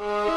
you